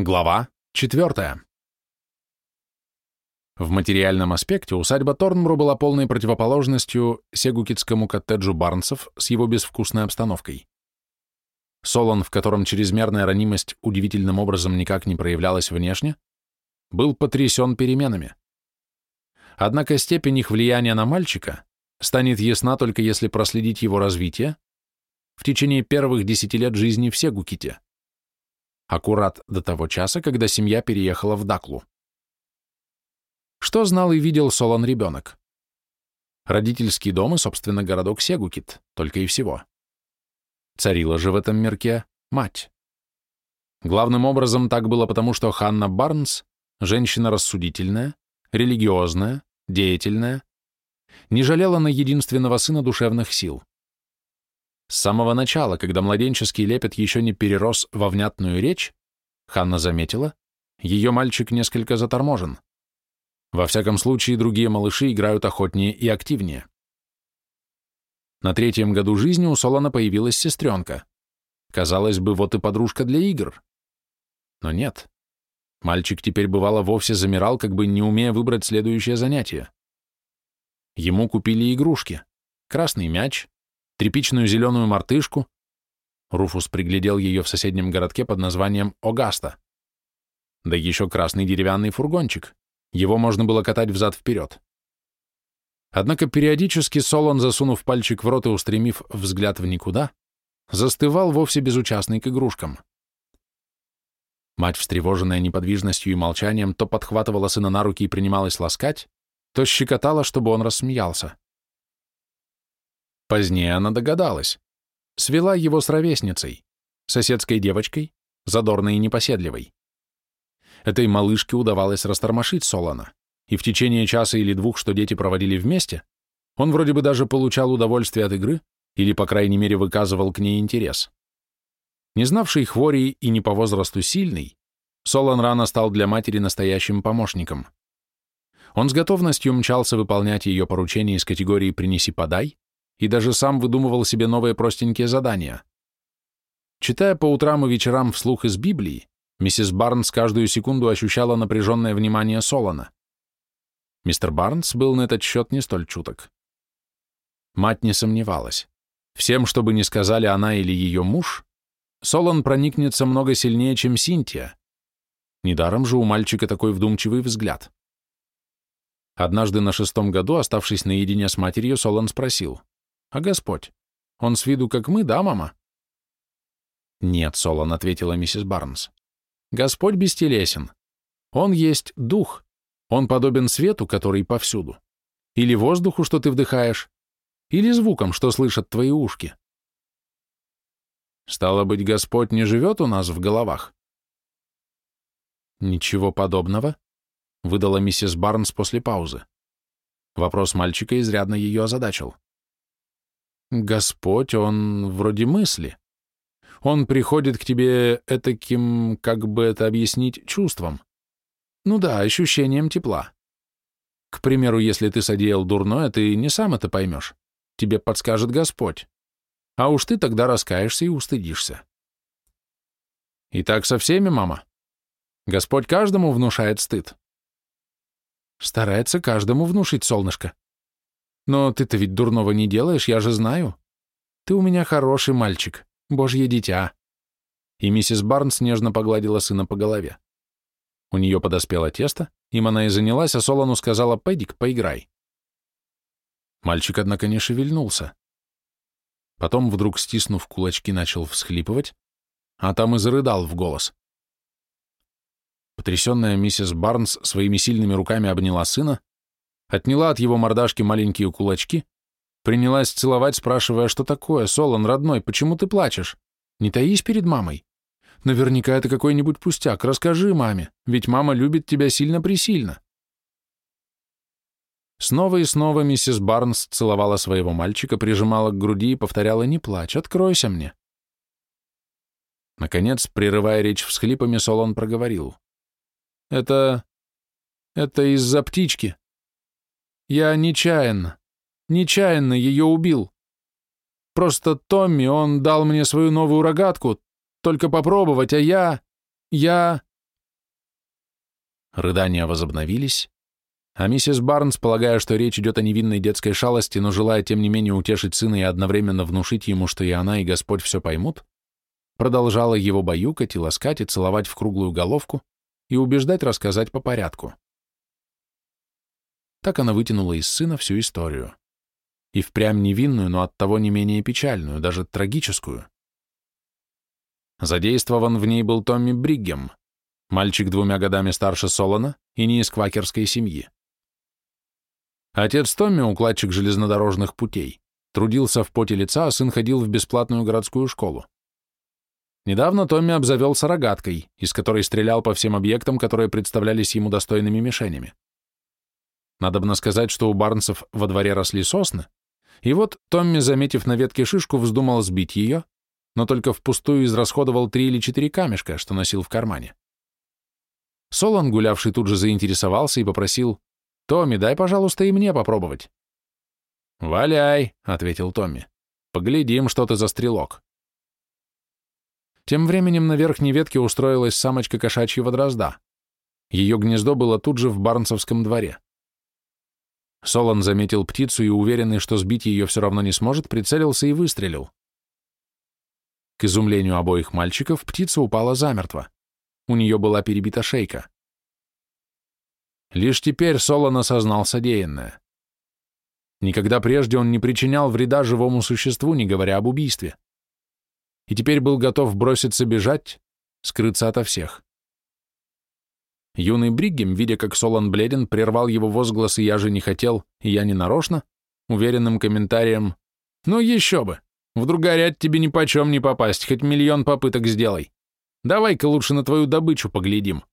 Глава 4. В материальном аспекте усадьба Торнбру была полной противоположностью сегукитскому коттеджу Барнсов с его безвкусной обстановкой. Солон, в котором чрезмерная ранимость удивительным образом никак не проявлялась внешне, был потрясен переменами. Однако степень их влияния на мальчика станет ясна только если проследить его развитие в течение первых десяти лет жизни в Сегуките аккурат до того часа, когда семья переехала в Даклу. Что знал и видел Солон ребенок? Родительский дом и, собственно, городок Сегукит, только и всего. Царила же в этом мирке мать. Главным образом так было потому, что Ханна Барнс – женщина рассудительная, религиозная, деятельная, не жалела на единственного сына душевных сил. С самого начала, когда младенческий лепет еще не перерос во внятную речь, Ханна заметила, ее мальчик несколько заторможен. Во всяком случае, другие малыши играют охотнее и активнее. На третьем году жизни у Солона появилась сестренка. Казалось бы, вот и подружка для игр. Но нет. Мальчик теперь бывало вовсе замирал, как бы не умея выбрать следующее занятие. Ему купили игрушки. Красный мяч, тряпичную зеленую мартышку. Руфус приглядел ее в соседнем городке под названием Огаста. Да еще красный деревянный фургончик. Его можно было катать взад-вперед. Однако периодически Солон, засунув пальчик в рот и устремив взгляд в никуда, застывал вовсе безучастный к игрушкам. Мать, встревоженная неподвижностью и молчанием, то подхватывала сына на руки и принималась ласкать, то щекотала, чтобы он рассмеялся. Позднее она догадалась. Свела его с ровесницей, соседской девочкой, задорной и непоседливой. Этой малышке удавалось растормошить Солона, и в течение часа или двух, что дети проводили вместе, он вроде бы даже получал удовольствие от игры или, по крайней мере, выказывал к ней интерес. Не знавший хворей и не по возрасту сильный, Солон рано стал для матери настоящим помощником. Он с готовностью мчался выполнять ее поручения из категории «принеси-подай», и даже сам выдумывал себе новые простенькие задания. Читая по утрам и вечерам вслух из Библии, миссис Барнс каждую секунду ощущала напряженное внимание Солона. Мистер Барнс был на этот счет не столь чуток. Мать не сомневалась. Всем, что бы ни сказали она или ее муж, Солон проникнется много сильнее, чем Синтия. Недаром же у мальчика такой вдумчивый взгляд. Однажды на шестом году, оставшись наедине с матерью, Солон спросил, а Господь? Он с виду как мы, да, мама? Нет, Солон, ответила миссис Барнс. Господь бестелесен. Он есть дух. Он подобен свету, который повсюду. Или воздуху, что ты вдыхаешь, или звуком, что слышат твои ушки. Стало быть, Господь не живет у нас в головах? Ничего подобного, выдала миссис Барнс после паузы. Вопрос мальчика изрядно ее озадачил. Господь, Он вроде мысли. Он приходит к тебе этаким, как бы это объяснить, чувством. Ну да, ощущением тепла. К примеру, если ты содеял дурное, ты не сам это поймешь. Тебе подскажет Господь. А уж ты тогда раскаешься и устыдишься. И так со всеми, мама. Господь каждому внушает стыд. Старается каждому внушить, солнышко. Но ты-то ведь дурного не делаешь, я же знаю. Ты у меня хороший мальчик, божье дитя. И миссис Барнс нежно погладила сына по голове. У нее подоспело тесто, им она и занялась, а Солону сказала «Пэдик, поиграй». Мальчик, однако, не шевельнулся. Потом, вдруг стиснув кулачки, начал всхлипывать, а там и зарыдал в голос. Потрясенная миссис Барнс своими сильными руками обняла сына, отняла от его мордашки маленькие кулачки, принялась целовать, спрашивая, что такое, Солон, родной, почему ты плачешь? Не таись перед мамой. Наверняка это какой-нибудь пустяк, расскажи маме, ведь мама любит тебя сильно-пресильно. Снова и снова миссис Барнс целовала своего мальчика, прижимала к груди и повторяла «Не плачь, откройся мне». Наконец, прерывая речь всхлипами, Солон проговорил. «Это... это из-за птички. Я нечаянно, нечаянно ее убил. Просто Томми, он дал мне свою новую рогатку, только попробовать, а я... я... Рыдания возобновились, а миссис Барнс, полагая, что речь идет о невинной детской шалости, но желая тем не менее утешить сына и одновременно внушить ему, что и она, и Господь все поймут, продолжала его баюкать и ласкать и целовать в круглую головку и убеждать рассказать по порядку. Так она вытянула из сына всю историю. И впрямь невинную, но оттого не менее печальную, даже трагическую. Задействован в ней был Томми Бриггем, мальчик двумя годами старше Солона и не из квакерской семьи. Отец Томми, укладчик железнодорожных путей, трудился в поте лица, а сын ходил в бесплатную городскую школу. Недавно Томми обзавелся рогаткой, из которой стрелял по всем объектам, которые представлялись ему достойными мишенями. Надобно сказать, что у Барнсов во дворе росли сосны, и вот Томми, заметив на ветке шишку, вздумал сбить ее, но только впустую израсходовал три или четыре камешка, что носил в кармане. Солон, гулявший тут же заинтересовался и попросил, «Томми, дай, пожалуйста, и мне попробовать». «Валяй», — ответил Томми. «Поглядим, что ты за стрелок». Тем временем на верхней ветке устроилась самочка кошачьего дрозда. Ее гнездо было тут же в Барнсовском дворе. Солон заметил птицу и, уверенный, что сбить ее все равно не сможет, прицелился и выстрелил. К изумлению обоих мальчиков, птица упала замертво. У нее была перебита шейка. Лишь теперь Солон осознал содеянное. Никогда прежде он не причинял вреда живому существу, не говоря об убийстве. И теперь был готов броситься бежать, скрыться ото всех. Юный Бриггем, видя, как Солон бледен, прервал его возгласы «я же не хотел, и я не нарочно», уверенным комментарием «ну еще бы, в другоряд тебе ни почем не попасть, хоть миллион попыток сделай». Давай-ка лучше на твою добычу поглядим.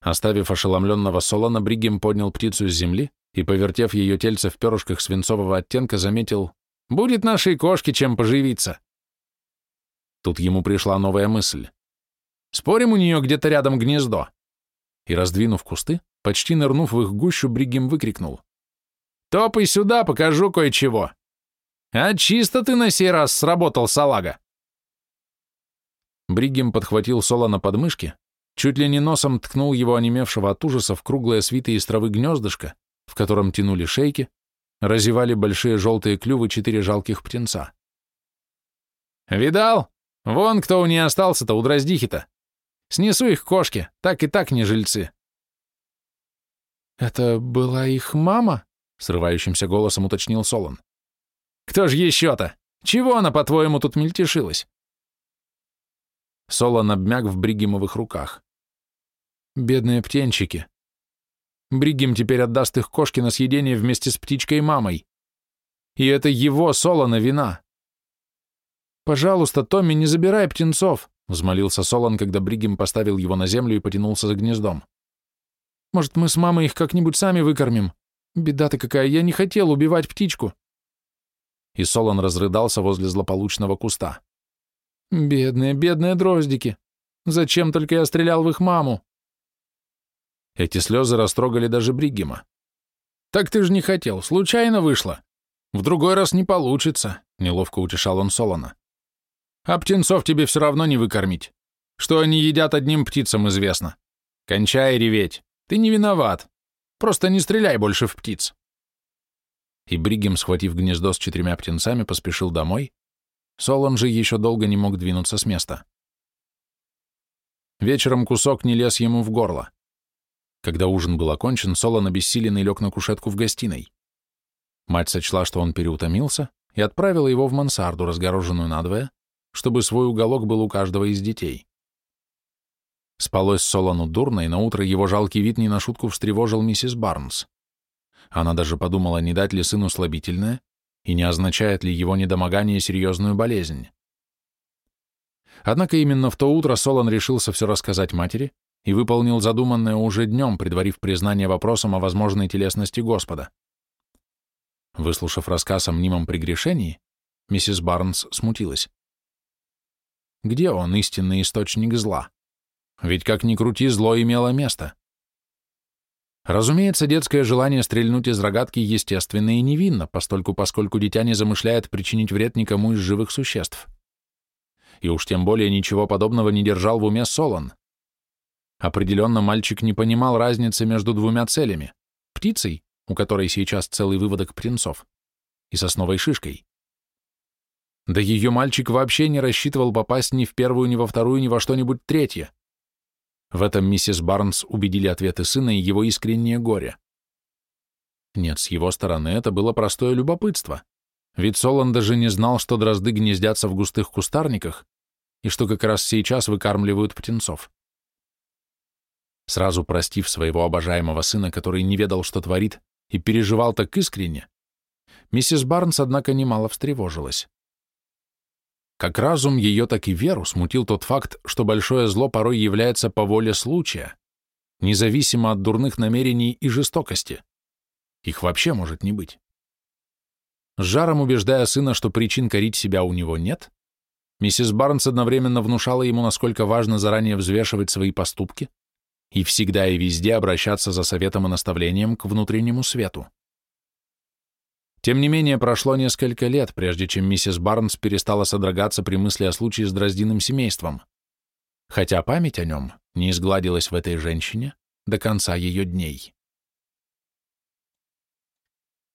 Оставив ошеломленного Солона, Бригем поднял птицу с земли и, повертев ее тельце в перышках свинцового оттенка, заметил, «Будет нашей кошке чем поживиться». Тут ему пришла новая мысль. «Спорим, у нее где-то рядом гнездо?» И, раздвинув кусты, почти нырнув в их гущу, Бригем выкрикнул. «Топай сюда, покажу кое-чего!» «А чисто ты на сей раз сработал, салага!» Бриггем подхватил Соло на подмышки, чуть ли не носом ткнул его онемевшего от ужаса в круглое свитое из травы гнездышко, в котором тянули шейки, разевали большие желтые клювы четыре жалких птенца. «Видал? Вон кто у нее остался-то, у дроздихи-то. Снесу их кошки, так и так не жильцы». «Это была их мама?» — срывающимся голосом уточнил Солон. «Кто ж еще-то? Чего она, по-твоему, тут мельтешилась? Солон обмяк в Бригимовых руках. Бедные птенчики. Бригим теперь отдаст их кошке на съедение вместе с птичкой мамой. И это его Солона вина. «Пожалуйста, Томми, не забирай птенцов», — взмолился Солон, когда Бригим поставил его на землю и потянулся за гнездом. «Может, мы с мамой их как-нибудь сами выкормим? Беда-то какая, я не хотел убивать птичку». И Солон разрыдался возле злополучного куста. Бедные, бедные дроздики. Зачем только я стрелял в их маму? Эти слезы растрогали даже Бриггема. Так ты же не хотел, случайно вышло. В другой раз не получится, неловко утешал он Солона. А птенцов тебе все равно не выкормить. Что они едят одним птицам известно. Кончай реветь. Ты не виноват. Просто не стреляй больше в птиц. И Бриггем, схватив гнездо с четырьмя птенцами, поспешил домой, Солон же еще долго не мог двинуться с места. Вечером кусок не лез ему в горло. Когда ужин был окончен, Солон обессиленный лег на кушетку в гостиной. Мать сочла, что он переутомился, и отправила его в мансарду, разгороженную надвое, чтобы свой уголок был у каждого из детей. Спалось Солону дурно, и наутро его жалкий вид не на шутку встревожил миссис Барнс. Она даже подумала, не дать ли сыну слабительное, и не означает ли его недомогание серьезную болезнь. Однако именно в то утро Солон решился все рассказать матери и выполнил задуманное уже днем, предварив признание вопросом о возможной телесности Господа. Выслушав рассказ о мнимом прегрешении, миссис Барнс смутилась. Где он, истинный источник зла? Ведь как ни крути, зло имело место. Разумеется, детское желание стрельнуть из рогатки естественно и невинно, постольку поскольку дитя не замышляет причинить вред никому из живых существ. И уж тем более ничего подобного не держал в уме Солон. Определенно мальчик не понимал разницы между двумя целями — птицей, у которой сейчас целый выводок птенцов, и сосновой шишкой. Да ее мальчик вообще не рассчитывал попасть ни в первую, ни во вторую, ни во что-нибудь третье. В этом миссис Барнс убедили ответы сына и его искреннее горе. Нет, с его стороны это было простое любопытство. Ведь Солон даже не знал, что дрозды гнездятся в густых кустарниках и что как раз сейчас выкармливают птенцов. Сразу простив своего обожаемого сына, который не ведал, что творит, и переживал так искренне, миссис Барнс, однако, немало встревожилась. Как разум ее, так и веру смутил тот факт, что большое зло порой является по воле случая, независимо от дурных намерений и жестокости. Их вообще может не быть. С жаром убеждая сына, что причин корить себя у него нет, миссис Барнс одновременно внушала ему, насколько важно заранее взвешивать свои поступки и всегда и везде обращаться за советом и наставлением к внутреннему свету. Тем не менее, прошло несколько лет, прежде чем миссис Барнс перестала содрогаться при мысли о случае с дроздиным семейством, хотя память о нем не изгладилась в этой женщине до конца ее дней.